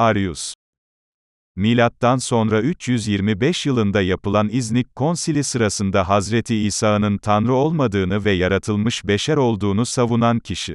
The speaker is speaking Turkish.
Arius. Milattan sonra 325 yılında yapılan İznik Konsili sırasında Hazreti İsa'nın Tanrı olmadığını ve yaratılmış beşer olduğunu savunan kişi.